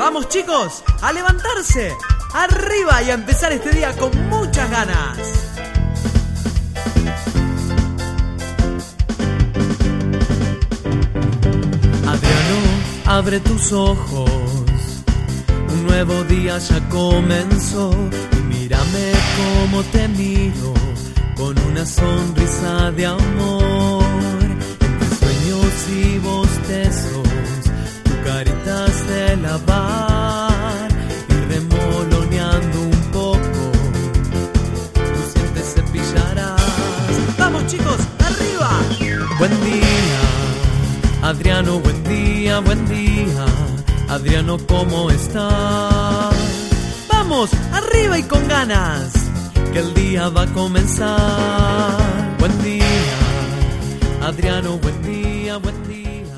Vamos chicos, a levantarse, arriba y a empezar este día con muchas ganas. Adriano, abre tus ojos. Un nuevo día ya comenzó. Y mírame como te miro. Con una sonrisa de amor. Entre sueños y bostezos. Chicos, arriba. Buen día, Adriano, buen día, buen día. Adriano, ¿cómo estás? Vamos, arriba y con ganas. Que el día va a comenzar. Buen día, Adriano, buen día, buen día.